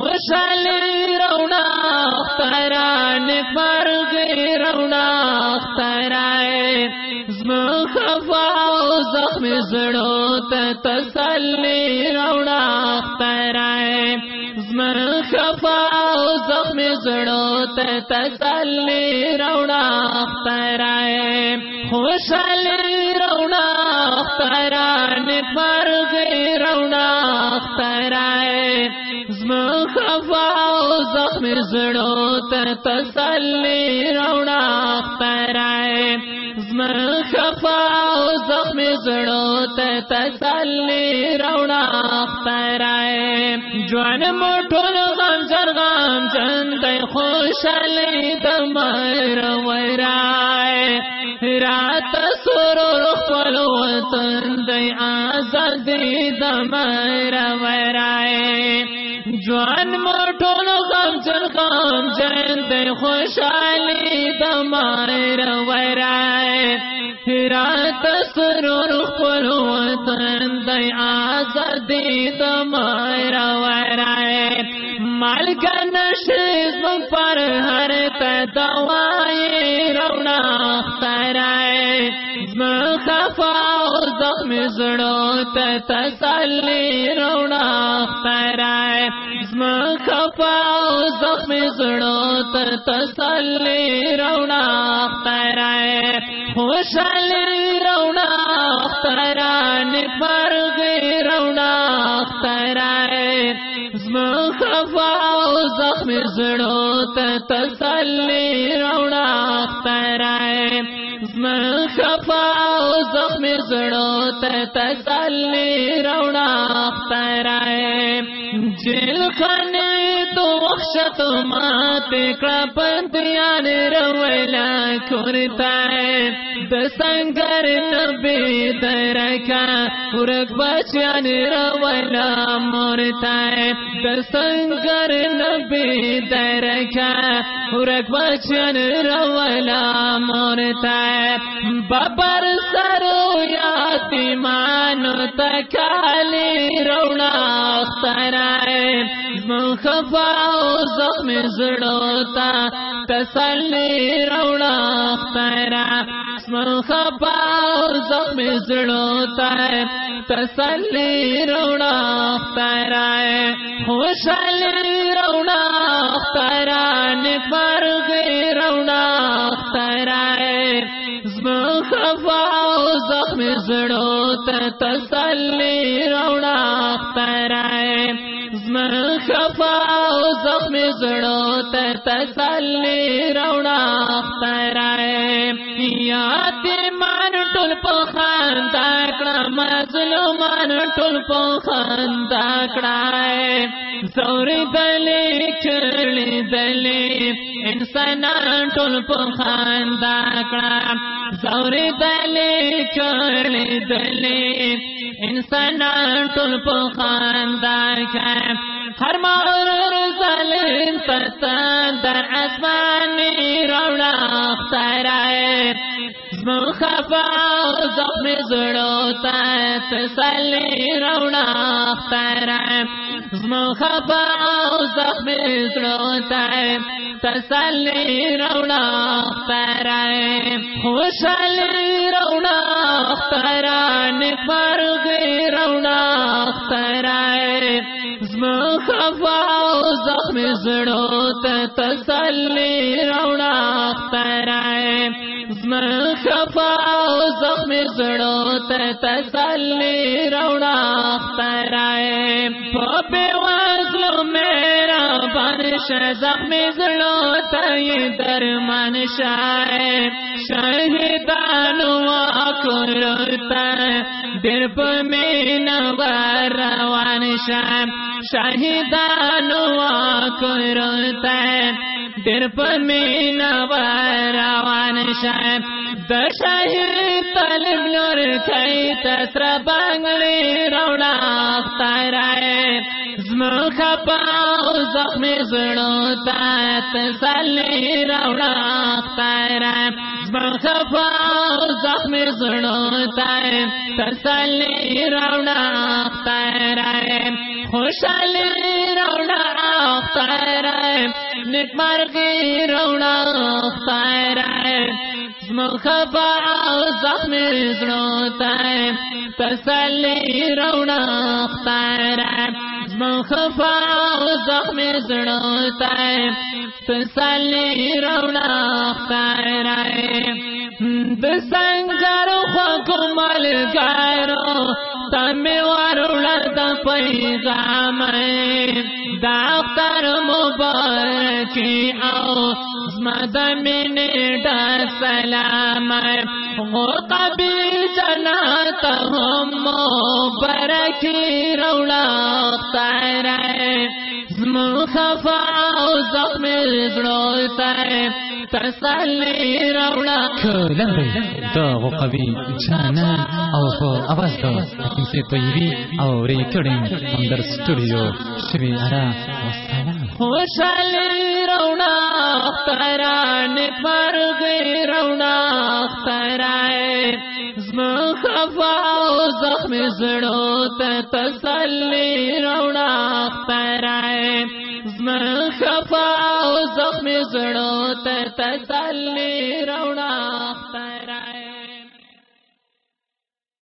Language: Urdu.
خوشحالی رونا، اختران پر گئی رونا اخترائے زم خفا و زخم زڑو تسلی رونا اخترائے زم خفا و زخم زڑو تسلی رونا اخترائے خوشحالی رونا، اختران پر زم خفا و زخم زڑو تسلی رونا اخترائے زم خفا و زخم زڑو تسلی رونا اخترائے جوان موٹون غم جر غم چند خوشحالی دمر ورائے۔ رات سرور خپل وطن دی آزادی دمر ورائے۔ جوان موٹون غم جن غم جن دی خوشحالی دمر ورائے رات سرور خپل وطن دی آزادی دمر ورائے مالک نشیز پر ہر تدوائی رونا اخترائے زم خفا و زخم تسلی رونا اخترائے زم خفا و زخم زڑو تسلی رونا اخترائے خوشحالی رونا اختران پر رونا اخترائے زم خفا و زخم زڑو تسلی رونا اخترائے زم خفا و زخم زڑو تے تسلی رونا اخترائے جل خانے تو وخشت مات کپتیان رولا کرتا ہے۔ دسنگر نبی درکا پورک بچیان رولا مرتا ہے۔ دسنگر نبی درکا پورک بچیان رولا مرتا ہے۔ ببر سرو یاتیمان تکالی رونا اخترائے مخفا و زخم زڑوتا، تسلی رونا اخترا مخفا و زخم زڑوتا، تسلی رونا اخترائے خوشحالی رونا اختران پر گئی رونا اخترائے خفا و زخم زڑو تسلی رونا اخترائے و زخم زڑو تسلی رونا اخترائے یاد مان ټول په خندا کړه مظلومان ټول په خندا کړه زور دلې کړلې دلې انسانان ټول په خندا کړه زور دلې کړلې دلې انسانان ټول په خندا کړه هر مغرور ظالم پتا در اسمان رونا اخترائے خفا زخم زڑو تا تسلی رونا اخترائے خفا زخم زڑو تا تسلی رونا اخترائے خوشحالی رونا اختران پر گئی رونا اخترائے خفا زخم زڑو تسلی رونا اخترائے خفا زخم زڑو تسلی رونا اخترائے پپے وزلو میرا بنش زخم زڑو تی درمان شائے شہدانو کرتا در پمی نوار روان شام شہدانو کرتا در پمی نوار روان شام د شاهد طالب لور کای تسر بنگلی رونا اخترائے زمو خپا زخم زړو تا تسلی رونا اخترائے زمو خپا زخم زړو تا تسلی رونا اختر اخترائے خوشحالی رونا اختر نکمر کی رونا اختر مخبا زخم زڑوتا تسلی رونا اختر مخبا زخم زڑوتا تسلی رونا اختر دسنگر خو مل گارو تم وارو د پیغام داختر مبارکی او مدمن ڈا سلام ہو کبھی جنا تو برکی روڑا تارا مخفا زخم تسلی کلنگ دا او آواز دا کسی طیبی او اندر شوی ارا اختران پر گئی رونا۔ اخترائے خفا زخم زڑو تسلی خفا زخم زڑو تسلی رونا